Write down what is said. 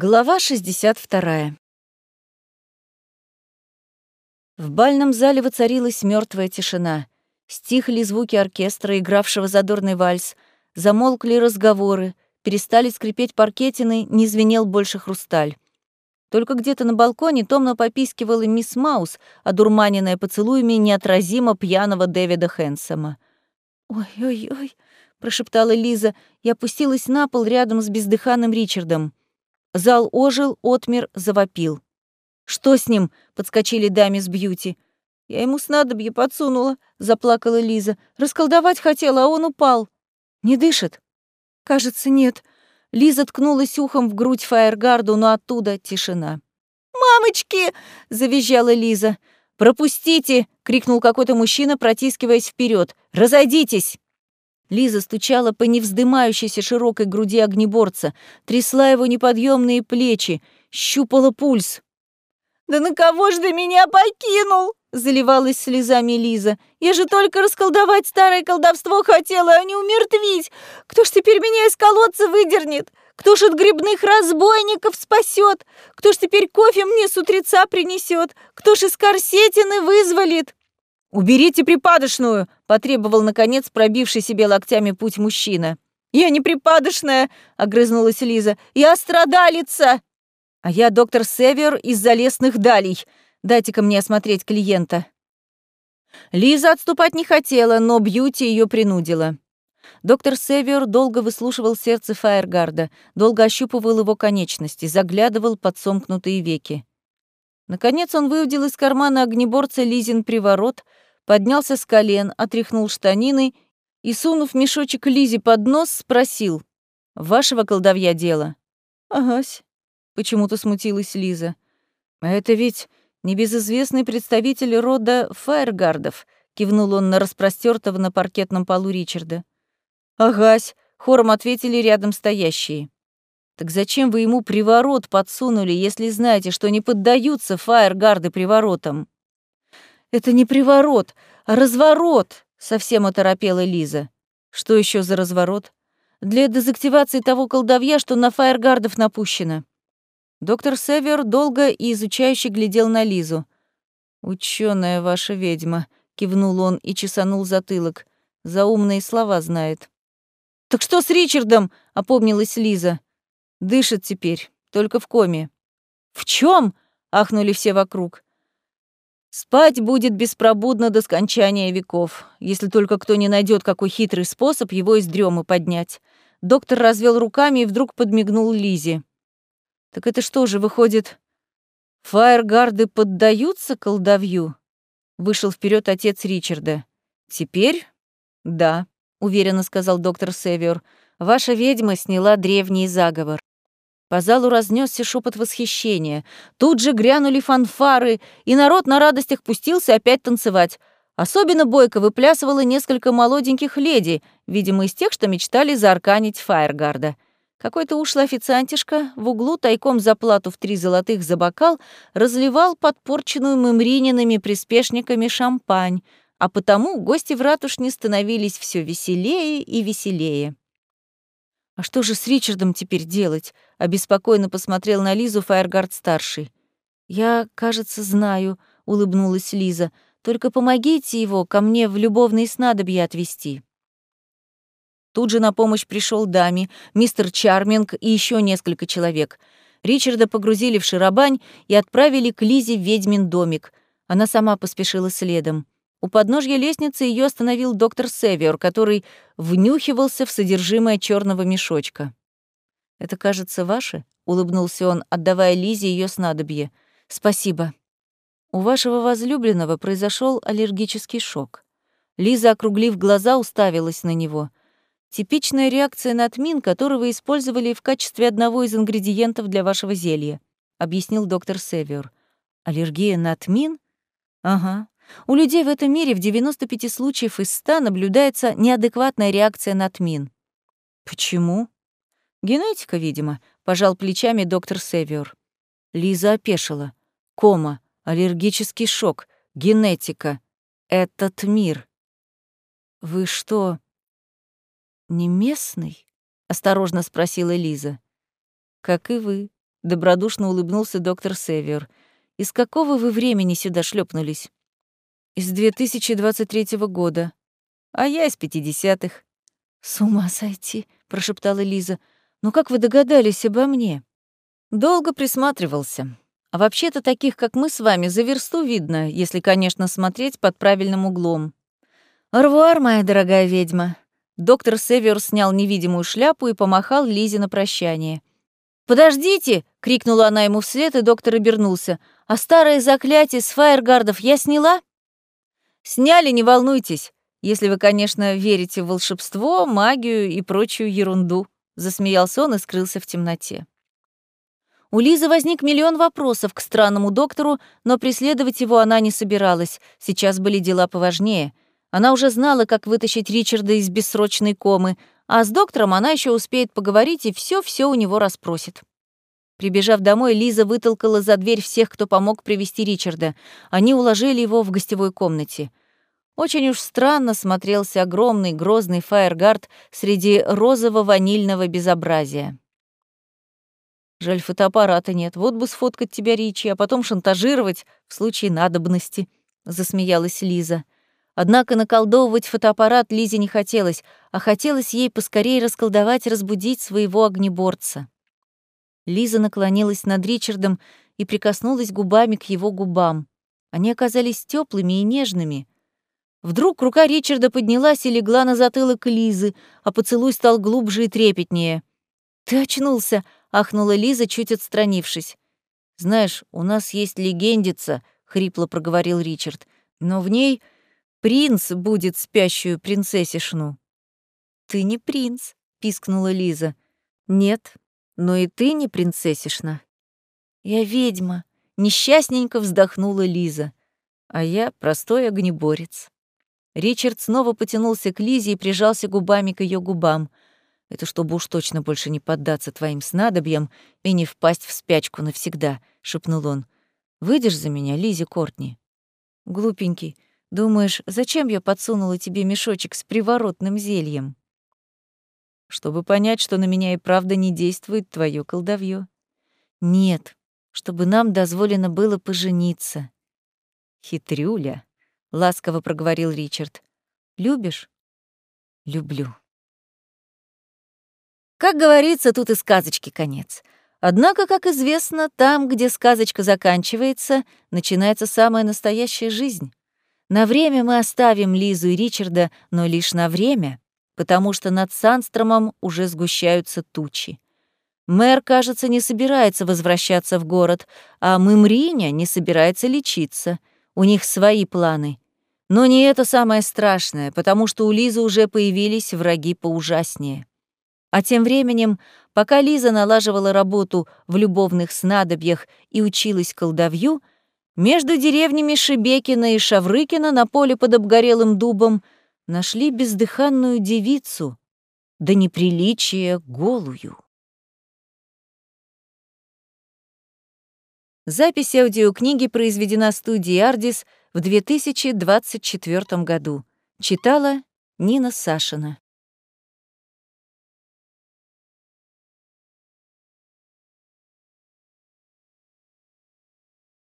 Глава 62. В бальном зале воцарилась мертвая тишина. Стихли звуки оркестра, игравшего задорный вальс, замолкли разговоры, перестали скрипеть паркетины, не звенел больше хрусталь. Только где-то на балконе томно попискивала мисс Маус, одурманенная поцелуями неотразимо пьяного Дэвида Хэнсома. «Ой-ой-ой», — прошептала Лиза и опустилась на пол рядом с бездыханным Ричардом. Зал ожил, отмер, завопил. «Что с ним?» — подскочили даме с бьюти. «Я ему снадобье подсунула», — заплакала Лиза. «Расколдовать хотела, а он упал». «Не дышит?» «Кажется, нет». Лиза ткнулась ухом в грудь Фаергарду, но оттуда тишина. «Мамочки!» — завизжала Лиза. «Пропустите!» — крикнул какой-то мужчина, протискиваясь вперед. «Разойдитесь!» Лиза стучала по невздымающейся широкой груди огнеборца, трясла его неподъемные плечи, щупала пульс. «Да на кого ж ты меня покинул?» — заливалась слезами Лиза. «Я же только расколдовать старое колдовство хотела, а не умертвить! Кто ж теперь меня из колодца выдернет? Кто ж от грибных разбойников спасет? Кто ж теперь кофе мне с утреца принесет? Кто ж из корсетины вызволит?» «Уберите припадочную!» — потребовал, наконец, пробивший себе локтями путь мужчина. «Я не припадочная!» — огрызнулась Лиза. «Я страдалица!» «А я доктор Север из залесных далей. Дайте-ка мне осмотреть клиента». Лиза отступать не хотела, но Бьюти ее принудила. Доктор Север долго выслушивал сердце Фаергарда, долго ощупывал его конечности, заглядывал под сомкнутые веки. Наконец он выудил из кармана огнеборца Лизин приворот, поднялся с колен, отряхнул штанины и, сунув мешочек Лизе под нос, спросил. «Вашего колдовья дело?» «Агась», — почему-то смутилась Лиза. «А это ведь небезызвестный представитель рода Фаергардов», — кивнул он на распростёртого на паркетном полу Ричарда. «Агась», — хором ответили рядом стоящие. Так зачем вы ему приворот подсунули, если знаете, что не поддаются фаергарды приворотам? Это не приворот, а разворот, совсем оторопела Лиза. Что еще за разворот? Для дезактивации того колдовья, что на фаергардов напущено. Доктор Север долго и изучающе глядел на Лизу. «Учёная ваша ведьма», — кивнул он и чесанул затылок. «За умные слова знает». «Так что с Ричардом?» — опомнилась Лиза. Дышит теперь, только в коме. В чем? ахнули все вокруг. Спать будет беспробудно до скончания веков, если только кто не найдет какой хитрый способ его из дремы поднять. Доктор развел руками и вдруг подмигнул Лизе. Так это что же выходит? Фаергарды поддаются колдовью? Вышел вперед отец Ричарда. Теперь? Да, уверенно сказал доктор Север. Ваша ведьма сняла древний заговор. По залу разнесся шепот восхищения. Тут же грянули фанфары, и народ на радостях пустился опять танцевать. Особенно бойко выплясывало несколько молоденьких леди, видимо, из тех, что мечтали заарканить Фаергарда. Какой-то ушлый официантишка в углу тайком за плату в три золотых за бокал разливал подпорченную мемрининами приспешниками шампань, а потому гости в ратушне становились все веселее и веселее. «А что же с Ричардом теперь делать?» — обеспокоенно посмотрел на Лизу Фаергард-старший. «Я, кажется, знаю», — улыбнулась Лиза. «Только помогите его ко мне в любовные снадобья отвезти». Тут же на помощь пришел даме, мистер Чарминг и еще несколько человек. Ричарда погрузили в широбань и отправили к Лизе в ведьмин домик. Она сама поспешила следом. У подножья лестницы ее остановил доктор Север, который внюхивался в содержимое черного мешочка. «Это, кажется, ваше?» — улыбнулся он, отдавая Лизе ее снадобье. «Спасибо. У вашего возлюбленного произошел аллергический шок». Лиза, округлив глаза, уставилась на него. «Типичная реакция на тмин, которого использовали в качестве одного из ингредиентов для вашего зелья», — объяснил доктор Север. «Аллергия на тмин? Ага. У людей в этом мире в 95 случаев из 100 наблюдается неадекватная реакция на тмин. Почему? Генетика, видимо, пожал плечами доктор Север. Лиза опешила. Кома, аллергический шок, генетика. Этот мир. Вы что, не местный? осторожно спросила Лиза. Как и вы, — добродушно улыбнулся доктор Север. «Из какого вы времени сюда шлепнулись? «Из 2023 года. А я из 50-х». «С ума сойти», — прошептала Лиза. «Ну как вы догадались обо мне?» «Долго присматривался. А вообще-то таких, как мы с вами, за версту видно, если, конечно, смотреть под правильным углом. Арвуар, моя дорогая ведьма». Доктор Север снял невидимую шляпу и помахал Лизе на прощание. «Подождите!» — крикнула она ему вслед, и доктор обернулся. «А старое заклятие с фаергардов я сняла?» «Сняли, не волнуйтесь, если вы, конечно, верите в волшебство, магию и прочую ерунду», — засмеялся он и скрылся в темноте. У Лизы возник миллион вопросов к странному доктору, но преследовать его она не собиралась. Сейчас были дела поважнее. Она уже знала, как вытащить Ричарда из бессрочной комы, а с доктором она еще успеет поговорить и все-все у него расспросит. Прибежав домой, Лиза вытолкала за дверь всех, кто помог привести Ричарда. Они уложили его в гостевой комнате. Очень уж странно смотрелся огромный грозный фаергард среди розово-ванильного безобразия. Жаль, фотоаппарата нет. Вот бы сфоткать тебя, Ричи, а потом шантажировать в случае надобности, засмеялась Лиза. Однако наколдовывать фотоаппарат Лизе не хотелось, а хотелось ей поскорее расколдовать разбудить своего огнеборца. Лиза наклонилась над Ричардом и прикоснулась губами к его губам. Они оказались теплыми и нежными. Вдруг рука Ричарда поднялась и легла на затылок Лизы, а поцелуй стал глубже и трепетнее. «Ты очнулся!» — ахнула Лиза, чуть отстранившись. «Знаешь, у нас есть легендица», — хрипло проговорил Ричард, «но в ней принц будет спящую принцессишну». «Ты не принц», — пискнула Лиза. «Нет, но и ты не принцессишна». «Я ведьма», — несчастненько вздохнула Лиза. «А я простой огнеборец». Ричард снова потянулся к Лизе и прижался губами к ее губам — это чтобы уж точно больше не поддаться твоим снадобьям и не впасть в спячку навсегда», — шепнул он. «Выйдешь за меня, Лизи Кортни?» «Глупенький, думаешь, зачем я подсунула тебе мешочек с приворотным зельем?» «Чтобы понять, что на меня и правда не действует твое колдовье. «Нет, чтобы нам дозволено было пожениться». «Хитрюля», — ласково проговорил Ричард. «Любишь?» «Люблю». Как говорится, тут и сказочки конец. Однако, как известно, там, где сказочка заканчивается, начинается самая настоящая жизнь. На время мы оставим Лизу и Ричарда, но лишь на время, потому что над Сандстромом уже сгущаются тучи. Мэр, кажется, не собирается возвращаться в город, а Мымриня не собирается лечиться. У них свои планы. Но не это самое страшное, потому что у Лизы уже появились враги поужаснее. А тем временем, пока Лиза налаживала работу в любовных снадобьях и училась колдовью, между деревнями Шебекина и Шаврыкина на поле под обгорелым дубом нашли бездыханную девицу, да неприличие голую. Запись аудиокниги произведена студией «Ардис» в 2024 году. Читала Нина Сашина.